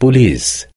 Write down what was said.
بوليس.